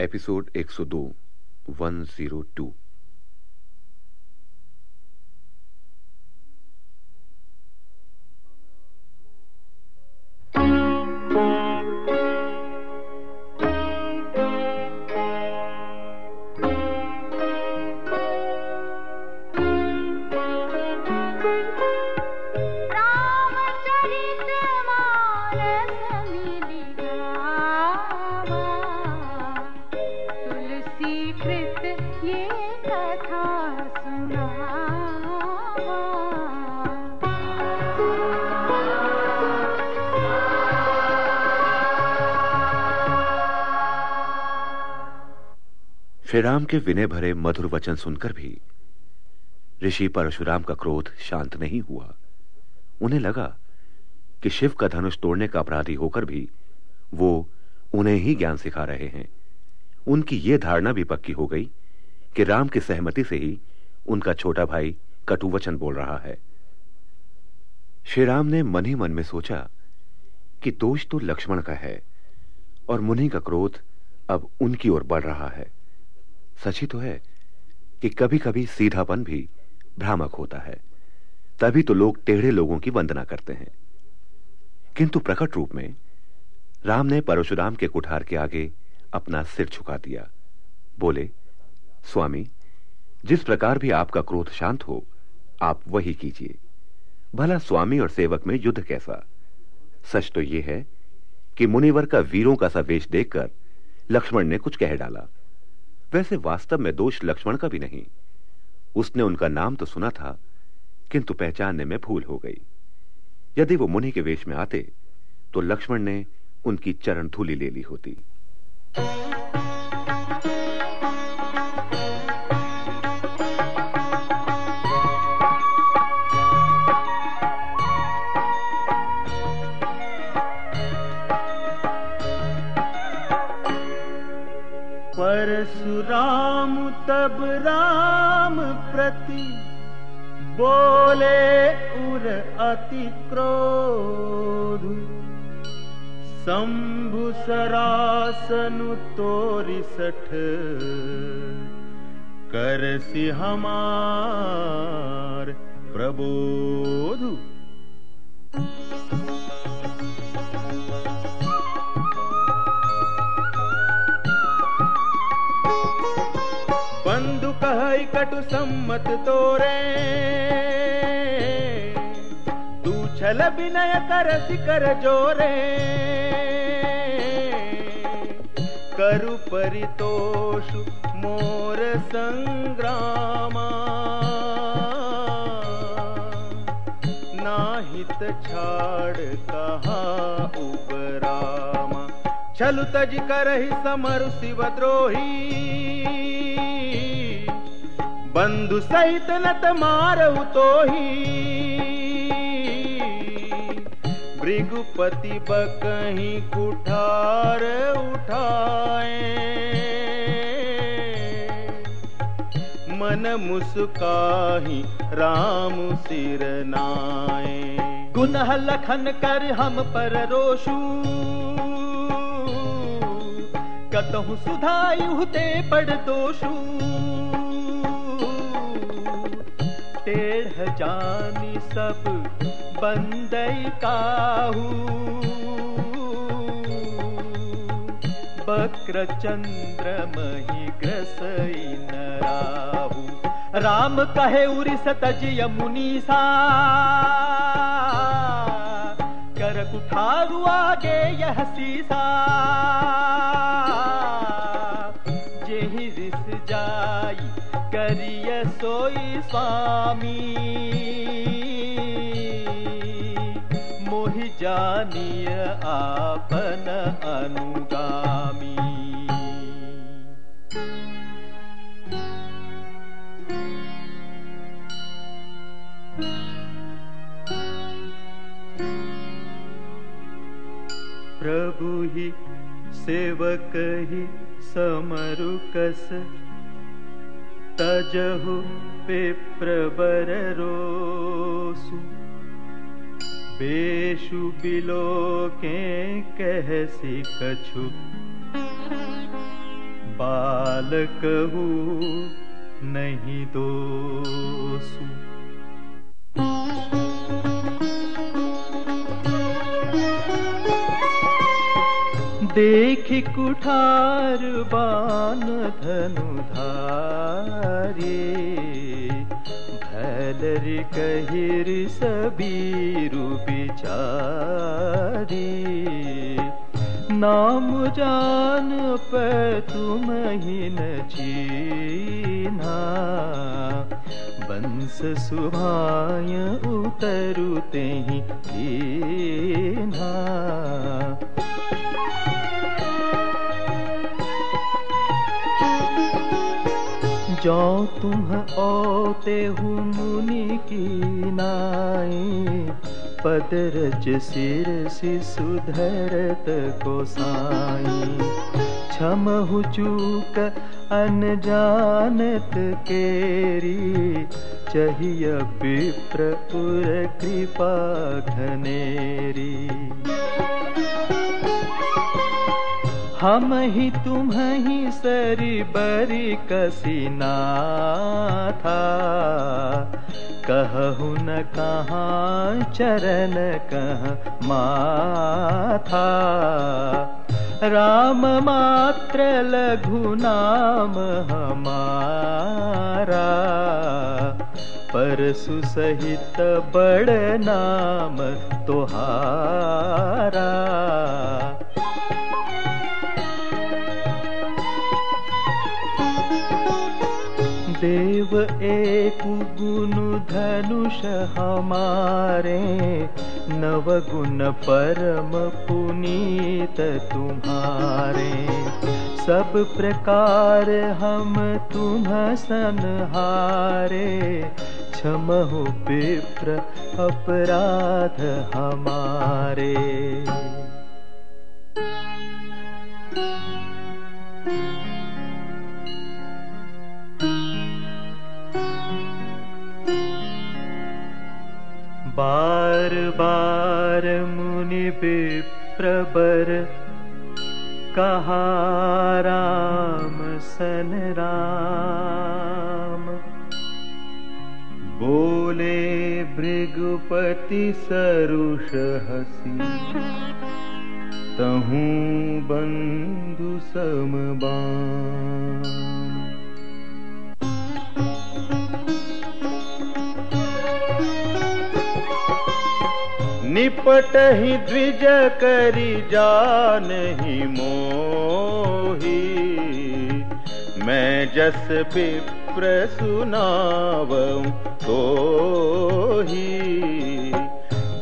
Episode 102 102 Shri Ram के विनय भरे मधुर वचन सुनकर भी ऋषि परशुराम का क्रोध शांत नहीं हुआ। उन्हें लगा कि शिव का धनुष तोड़ने का अपराधी होकर भी वो उन्हें ही ज्ञान सिखा रहे हैं। उनकी यह धारणा भी पक्की हो गई कि राम की सहमति से ही उनका छोटा भाई कटुवचन बोल रहा है। श्री राम ने मन ही मन में सोचा कि दोष तो लक्ष्मण का है और मुनि का क्रोध अब उनकी ओर बढ़ रहा है। सच ही तो है कि कभी कभी सीधापन भी भ्रामक होता है। तभी तो लोग टेढ़े लोगों की वंदना करते हैं। किंतु प्रकट रूप में, राम ने परशुराम के कुठार के आगे अपना सिर झुका दिया। बोले, स्वामी, जिस प्रकार भी आपका क्रोध शांत हो, आप वही कीजिए। भला स्वामी और सेवक में युद्ध कैसा? सच तो यह है कि मुनिवर का वीरों का सा वेश देखकर लक्ष्मण ने कुछ कह डाला। वैसे वास्तव में दोष लक्ष्मण का भी नहीं। उसने उनका नाम तो सुना था, किंतु पहचानने में भूल हो गई। यदि वो मुनि के वेश में आते तो लक्ष्मण ने उनकी चरण धूली ले ली होती। परशुराम तब राम प्रति बोले उर अति क्रोध। शंभु सरासनु तोरी सठ। करसी हमार प्रबोध कह कटु सम्मत तोरे। तू छल विनय कर सिकर जोरे। करु परितोष मोर संग्रामा। नाहित छाड़ कहा उबरामा छलु तज करहि समरु शिवद्रोही बंधु सहित नत मारऊ तो ही भृगुपति बकही कुठार उठाए। मन मुस्काही राम सिर नाए। गुनह लखन कर हम पर रोशु। कतहु सुधायु ते पड़ दोषू टेढ़ जानी सब, बंदई काहू। बक्र चंद्र मही ग्रसई नराहू। राम कहे उरी सतज यमुनीसा कर कुठारू आगे यह सीसा। सोई स्वामी। मोहि जानिय आपन अनुगामी। प्रभु ही सेवक ही समरुकस तजहु पिप्रबर रोसु। बेशु बिलो के कहसी कछु। बालक नहीं दोसु। देख कुठार बान धनुधारी। भैलर कहिर सबीरु बिचारी। नाम जान पर तुम ही न चीना बंस सुभाय उतरुते ही दीना जो तुम ओते हूँ मुनि की नाई। पदरज सिर सुधरत को साई। क्षम चूक अनजानत केरी। चाहिए विप्र कृपा घनेरी। हम ही तुम ही सरी बरी कसीना था। कहु न कहाँ, चरण कह माथा। राम मात्र लघु नाम हमारा। परसु सहित बड़ नाम तोहारा। धनुष हमारे नव गुण परम पुनीत तुम्हारे। सब प्रकार हम तुम सनहारे क्षमहु विप्र अपराध हमारे। बार बार मुनि विप्रबर। कहा राम सन राम। बोले भृगुपति सरुष हसी। तहू बंधु समबाम निपट ही द्विज करी जान ही मोही। मैं जस विप्र सुनाव तो ही।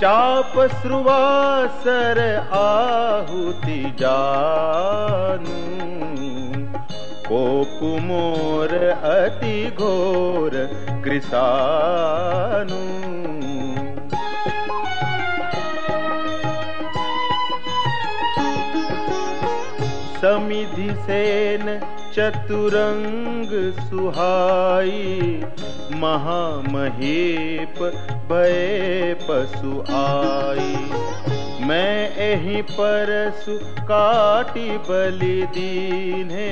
चाप श्रुवासर आहुति जानू। को कुमोर अति घोर कृषानु। समिधि सेन चतुरंग सुहाई। महामहीप भय पशु आई। मैं एही परसु काटी बलि दीने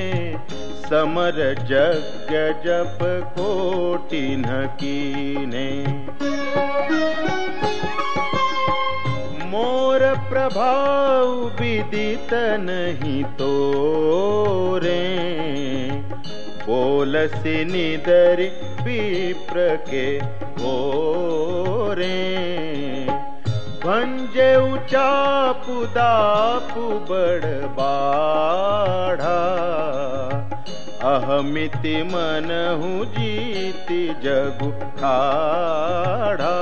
समर जग जप कोटि न कीने प्रभाव विदित नहीं तो रे बोल निदर विप्र के रे भंजे उचापु बड़ बाढ़ा। अहमिति मनहु जीति जगु ठाढ़ा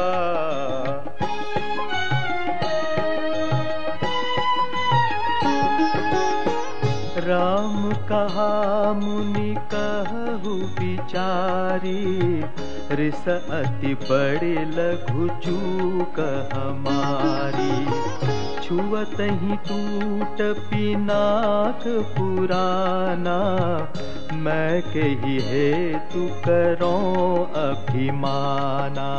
कहा मुनि कहु विचारी रिस अति बड़े लघु चूक हमारी। छुअत ही टूट पिनाक पुराना, मैं कही हे तू करो अभिमाना।